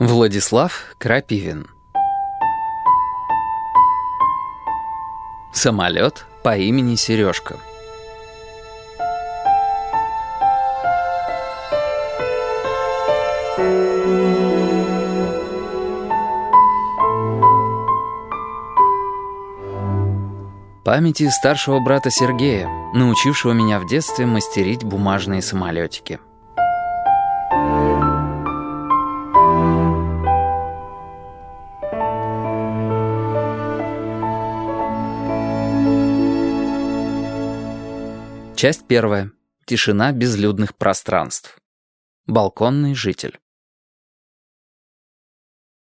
Владислав Крапивин Самолет по имени Сережка Памяти старшего брата Сергея, научившего меня в детстве мастерить бумажные самолетики. Часть первая. Тишина безлюдных пространств. Балконный житель.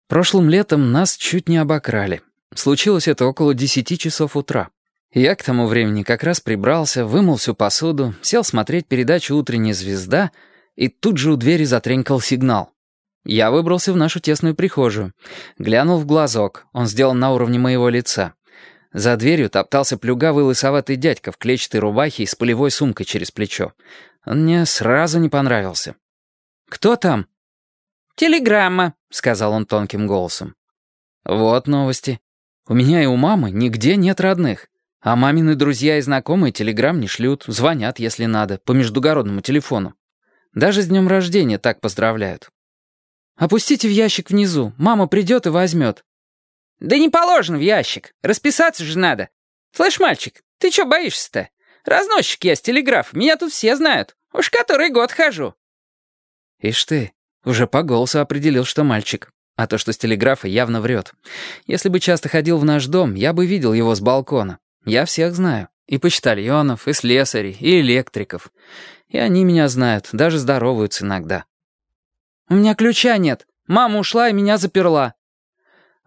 Прошлым летом нас чуть не обокрали. Случилось это около десяти часов утра. Я к тому времени как раз прибрался, вымыл всю посуду, сел смотреть передачу «Утренняя звезда», и тут же у двери затренькал сигнал. Я выбрался в нашу тесную прихожую. Глянул в глазок, он сделан на уровне моего лица. За дверью топтался плюгавый лысоватый дядька в клетчатой рубахе и с полевой сумкой через плечо. Он мне сразу не понравился. «Кто там?» «Телеграмма», — сказал он тонким голосом. «Вот новости. У меня и у мамы нигде нет родных. А мамины друзья и знакомые телеграмм не шлют, звонят, если надо, по междугородному телефону. Даже с днем рождения так поздравляют. Опустите в ящик внизу, мама придет и возьмет. «Да не положено в ящик. Расписаться же надо. Слышь, мальчик, ты чё боишься-то? Разносчик я с телеграф, меня тут все знают. Уж который год хожу». Ишь ты, уже по голосу определил, что мальчик. А то, что с телеграфа, явно врет. Если бы часто ходил в наш дом, я бы видел его с балкона. Я всех знаю. И почтальонов, и слесарей, и электриков. И они меня знают, даже здороваются иногда. «У меня ключа нет. Мама ушла и меня заперла».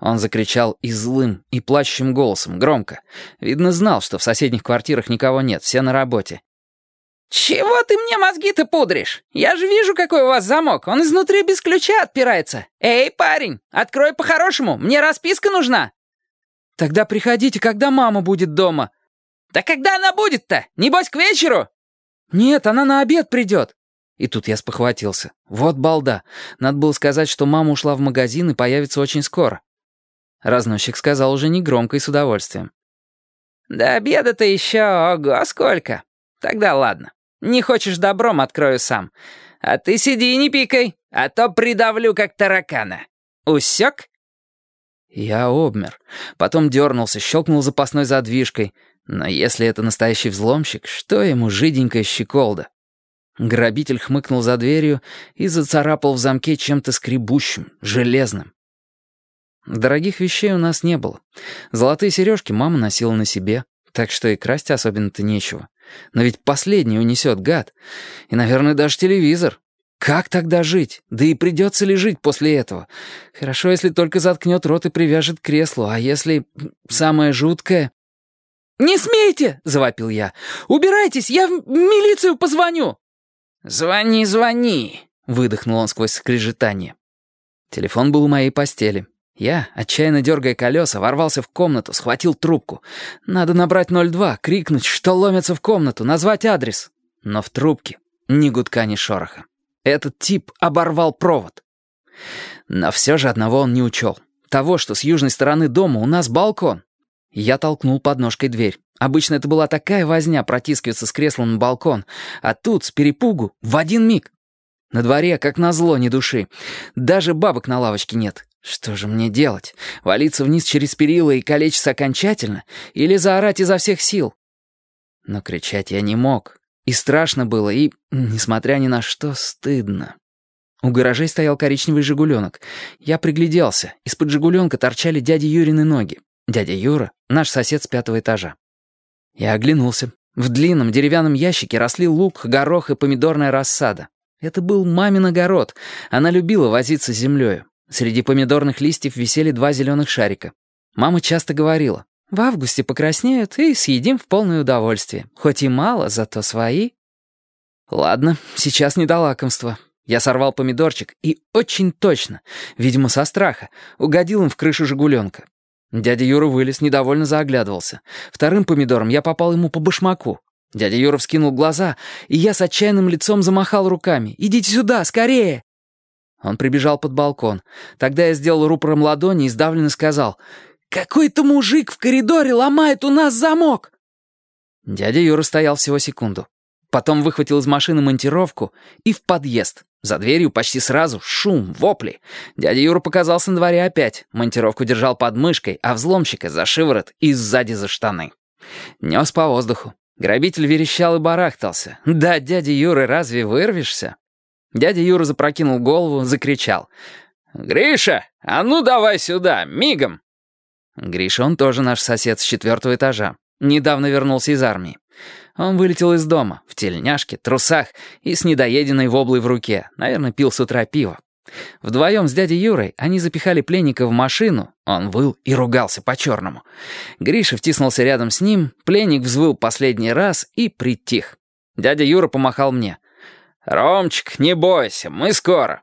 Он закричал и злым, и плачущим голосом, громко. Видно, знал, что в соседних квартирах никого нет, все на работе. «Чего ты мне мозги-то пудришь? Я же вижу, какой у вас замок. Он изнутри без ключа отпирается. Эй, парень, открой по-хорошему, мне расписка нужна». «Тогда приходите, когда мама будет дома». «Да когда она будет-то? Небось, к вечеру?» «Нет, она на обед придет». И тут я спохватился. Вот балда. Надо было сказать, что мама ушла в магазин и появится очень скоро. Разносчик сказал уже негромко и с удовольствием. «До обеда-то еще, ого, сколько. Тогда ладно. Не хочешь добром, открою сам. А ты сиди и не пикай, а то придавлю, как таракана. Усек?» Я обмер. Потом дернулся, щелкнул запасной задвижкой. Но если это настоящий взломщик, что ему жиденькая щеколда? Грабитель хмыкнул за дверью и зацарапал в замке чем-то скребущим, железным. Дорогих вещей у нас не было. Золотые сережки мама носила на себе, так что и красть особенно-то нечего. Но ведь последний унесет гад. И, наверное, даже телевизор. Как тогда жить? Да и придется ли жить после этого? Хорошо, если только заткнет рот и привяжет к креслу, а если самое жуткое... «Не смейте!» — завопил я. «Убирайтесь, я в милицию позвоню!» «Звони, звони!» — выдохнул он сквозь скрежетание. Телефон был у моей постели. Я, отчаянно дергая колеса, ворвался в комнату, схватил трубку. Надо набрать 02, крикнуть, что ломятся в комнату, назвать адрес. Но в трубке ни гудка, ни шороха. Этот тип оборвал провод. Но все же одного он не учел. Того, что с южной стороны дома у нас балкон. Я толкнул подножкой дверь. Обычно это была такая возня протискиваться с креслом на балкон, а тут, с перепугу, в один миг. На дворе, как назло, ни души. Даже бабок на лавочке нет. Что же мне делать? Валиться вниз через перила и калечиться окончательно? Или заорать изо всех сил? Но кричать я не мог. И страшно было, и, несмотря ни на что, стыдно. У гаражей стоял коричневый «Жигуленок». Я пригляделся. Из-под «Жигуленка» торчали дяди Юрины ноги. Дядя Юра — наш сосед с пятого этажа. Я оглянулся. В длинном деревянном ящике росли лук, горох и помидорная рассада. Это был мамин огород. Она любила возиться с землею. Среди помидорных листьев висели два зеленых шарика. Мама часто говорила, «В августе покраснеют и съедим в полное удовольствие. Хоть и мало, зато свои». Ладно, сейчас не до лакомства. Я сорвал помидорчик и очень точно, видимо, со страха, угодил им в крышу «Жигуленка». Дядя Юра вылез, недовольно заоглядывался. Вторым помидором я попал ему по башмаку. Дядя Юра вскинул глаза, и я с отчаянным лицом замахал руками. «Идите сюда, скорее!» Он прибежал под балкон. Тогда я сделал рупором ладони и сдавленно сказал «Какой-то мужик в коридоре ломает у нас замок!» Дядя Юра стоял всего секунду. Потом выхватил из машины монтировку и в подъезд. За дверью почти сразу шум, вопли. Дядя Юра показался на дворе опять. Монтировку держал под мышкой, а взломщика за шиворот и сзади за штаны. Нес по воздуху. Грабитель верещал и барахтался. «Да, дядя Юра, разве вырвешься?» Дядя Юра запрокинул голову, закричал. «Гриша, а ну давай сюда, мигом!» Гриша, он тоже наш сосед с четвертого этажа. Недавно вернулся из армии. Он вылетел из дома, в тельняшке, трусах и с недоеденной воблой в руке. Наверное, пил с утра пиво. Вдвоем с дядей Юрой они запихали пленника в машину, он выл и ругался по-черному. Гриша втиснулся рядом с ним, пленник взвыл последний раз и притих. Дядя Юра помахал мне. «Ромчик, не бойся, мы скоро».